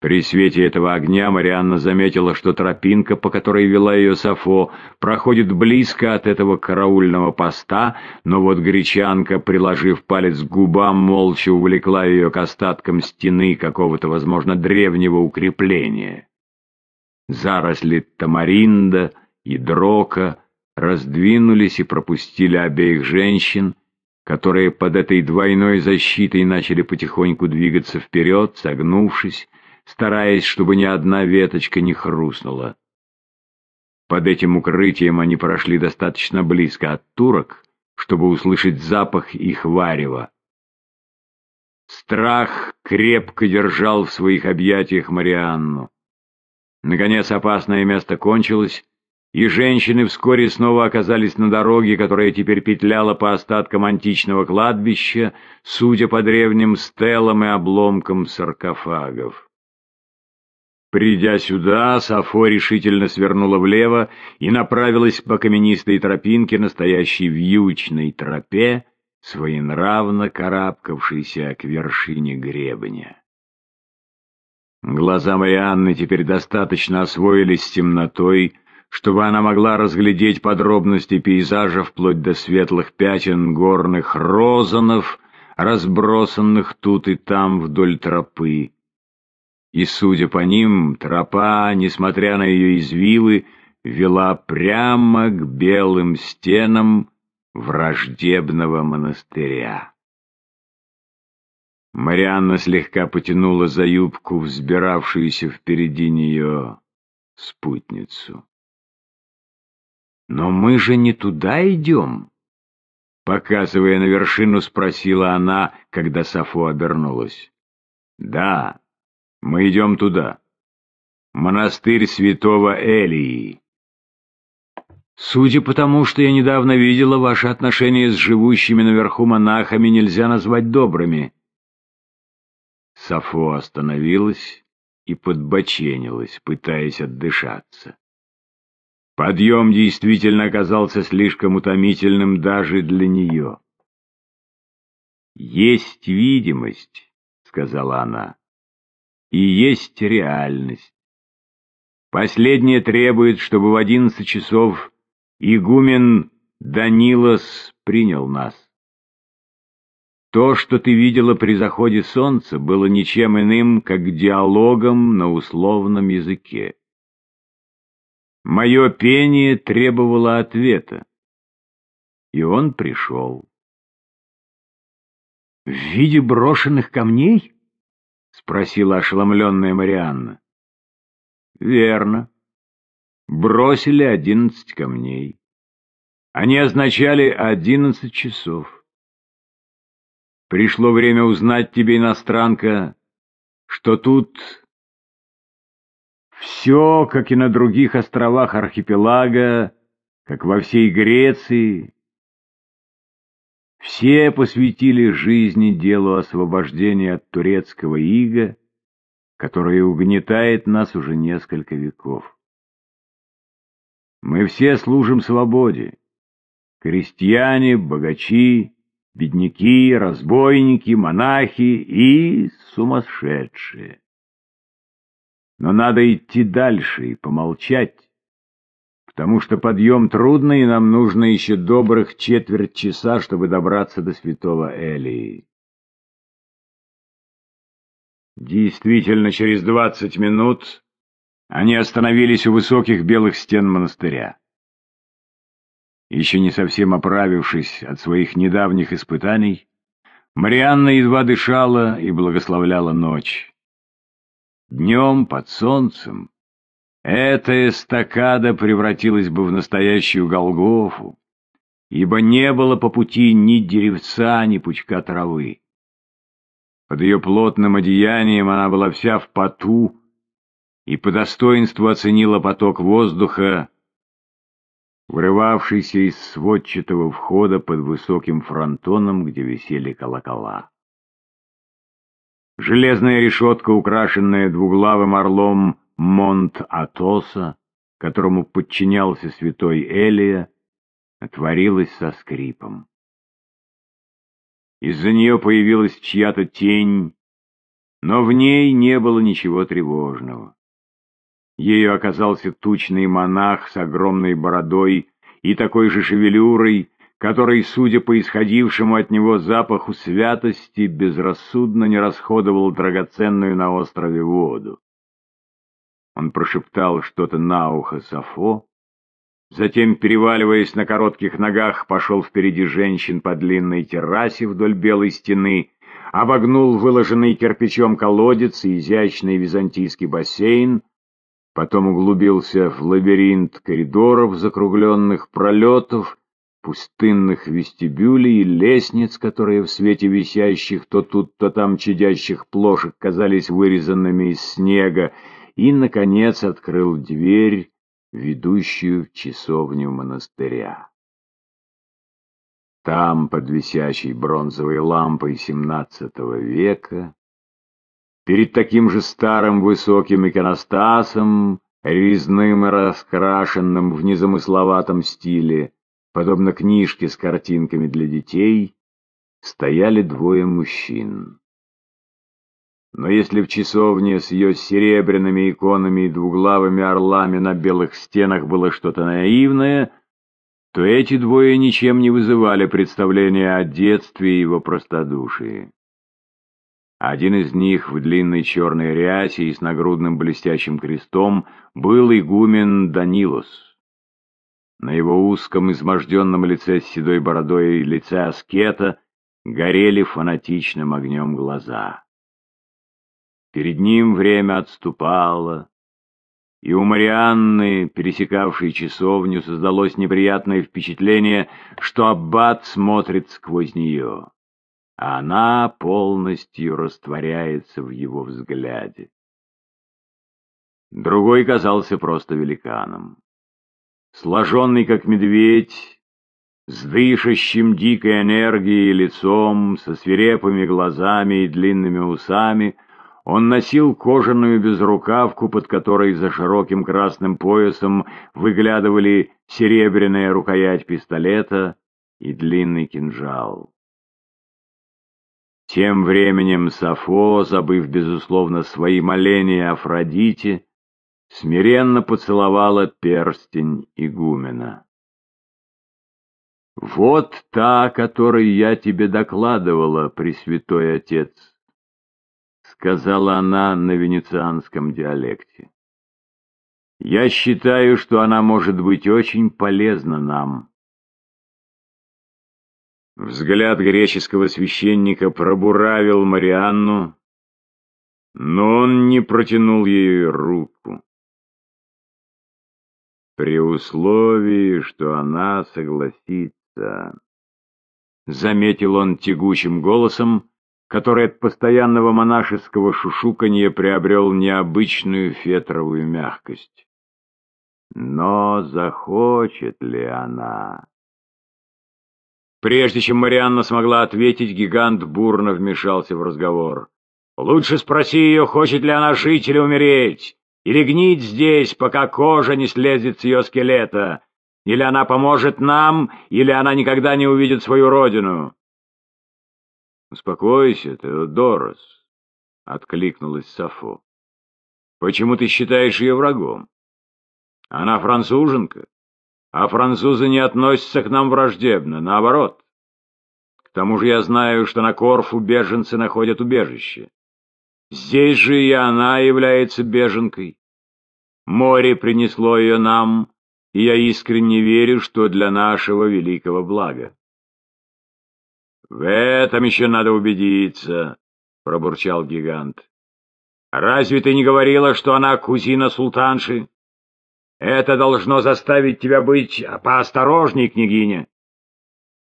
При свете этого огня Марианна заметила, что тропинка, по которой вела ее Сафо, проходит близко от этого караульного поста, но вот гречанка, приложив палец к губам, молча увлекла ее к остаткам стены какого-то, возможно, древнего укрепления. Заросли тамаринда и дрока раздвинулись и пропустили обеих женщин, которые под этой двойной защитой начали потихоньку двигаться вперед, согнувшись, стараясь, чтобы ни одна веточка не хрустнула. Под этим укрытием они прошли достаточно близко от турок, чтобы услышать запах их варева. Страх крепко держал в своих объятиях Марианну. Наконец опасное место кончилось, и женщины вскоре снова оказались на дороге, которая теперь петляла по остаткам античного кладбища, судя по древним стелам и обломкам саркофагов. Придя сюда, Сафо решительно свернула влево и направилась по каменистой тропинке, настоящей вьючной тропе, своенравно карабкавшейся к вершине гребня. Глаза Марианны теперь достаточно освоились с темнотой, чтобы она могла разглядеть подробности пейзажа вплоть до светлых пятен горных розанов, разбросанных тут и там вдоль тропы и, судя по ним, тропа, несмотря на ее извивы, вела прямо к белым стенам враждебного монастыря. Марианна слегка потянула за юбку взбиравшуюся впереди нее спутницу. «Но мы же не туда идем?» Показывая на вершину, спросила она, когда Сафо обернулась. «Да, мы идем туда. Монастырь святого Элии. Судя по тому, что я недавно видела, ваши отношения с живущими наверху монахами нельзя назвать добрыми. Сафо остановилась и подбоченилась, пытаясь отдышаться. Подъем действительно оказался слишком утомительным даже для нее. «Есть видимость», — сказала она и есть реальность. Последнее требует, чтобы в одиннадцать часов игумен Данилос принял нас. То, что ты видела при заходе солнца, было ничем иным, как диалогом на условном языке. Мое пение требовало ответа, и он пришел. «В виде брошенных камней?» — спросила ошеломленная Марианна. «Верно. Бросили одиннадцать камней. Они означали одиннадцать часов. Пришло время узнать тебе, иностранка, что тут все, как и на других островах архипелага, как во всей Греции, все посвятили жизни делу освобождения от турецкого ига, которое угнетает нас уже несколько веков. Мы все служим свободе. Крестьяне, богачи, бедняки, разбойники, монахи и сумасшедшие. Но надо идти дальше и помолчать, потому что подъем трудный, и нам нужно еще добрых четверть часа, чтобы добраться до святого Элии. Действительно, через двадцать минут они остановились у высоких белых стен монастыря. Еще не совсем оправившись от своих недавних испытаний, Марианна едва дышала и благословляла ночь. Днем под солнцем эта эстакада превратилась бы в настоящую Голгофу, ибо не было по пути ни деревца, ни пучка травы. Под ее плотным одеянием она была вся в поту и по достоинству оценила поток воздуха, врывавшийся из сводчатого входа под высоким фронтоном, где висели колокола. Железная решетка, украшенная двуглавым орлом, Монт-Атоса, которому подчинялся святой Элия, отворилась со скрипом. Из-за нее появилась чья-то тень, но в ней не было ничего тревожного. Ею оказался тучный монах с огромной бородой и такой же шевелюрой, который, судя по исходившему от него запаху святости, безрассудно не расходовал драгоценную на острове воду. Он прошептал что-то на ухо Сафо, затем, переваливаясь на коротких ногах, пошел впереди женщин по длинной террасе вдоль белой стены, обогнул выложенный кирпичом колодец и изящный византийский бассейн, потом углубился в лабиринт коридоров, закругленных пролетов, пустынных вестибюлей и лестниц, которые в свете висящих то тут, то там чадящих плошек казались вырезанными из снега, и, наконец, открыл дверь, ведущую в часовню монастыря. Там, под висящей бронзовой лампой XVII века, перед таким же старым высоким иконостасом, резным и раскрашенным в незамысловатом стиле, подобно книжке с картинками для детей, стояли двое мужчин. Но если в часовне с ее серебряными иконами и двуглавыми орлами на белых стенах было что-то наивное, то эти двое ничем не вызывали представления о детстве и его простодушии. Один из них в длинной черной рясе и с нагрудным блестящим крестом был игумен Данилос. На его узком изможденном лице с седой бородой и лице аскета горели фанатичным огнем глаза. Перед ним время отступало, и у Марианны, пересекавшей часовню, создалось неприятное впечатление, что аббат смотрит сквозь нее, а она полностью растворяется в его взгляде. Другой казался просто великаном сложенный как медведь, с дышащим дикой энергией лицом, со свирепыми глазами и длинными усами, он носил кожаную безрукавку, под которой за широким красным поясом выглядывали серебряная рукоять пистолета и длинный кинжал. Тем временем Сафо, забыв, безусловно, свои моления Афродите, смиренно поцеловала перстень игумена. «Вот та, о которой я тебе докладывала, Пресвятой Отец», — сказала она на венецианском диалекте. «Я считаю, что она может быть очень полезна нам». Взгляд греческого священника пробуравил Марианну, но он не протянул ей руку при условии, что она согласится. Заметил он тягучим голосом, который от постоянного монашеского шушуканья приобрел необычную фетровую мягкость. Но захочет ли она? Прежде чем Марианна смогла ответить, гигант бурно вмешался в разговор. «Лучше спроси ее, хочет ли она жить или умереть. Или гнить здесь, пока кожа не слезет с ее скелета. Или она поможет нам, или она никогда не увидит свою родину. «Успокойся, Теодорос», — откликнулась Сафо. «Почему ты считаешь ее врагом? Она француженка, а французы не относятся к нам враждебно, наоборот. К тому же я знаю, что на Корфу беженцы находят убежище. Здесь же и она является беженкой. Море принесло ее нам, и я искренне верю, что для нашего великого блага. «В этом еще надо убедиться», — пробурчал гигант. «Разве ты не говорила, что она кузина султанши? Это должно заставить тебя быть поосторожней, княгиня».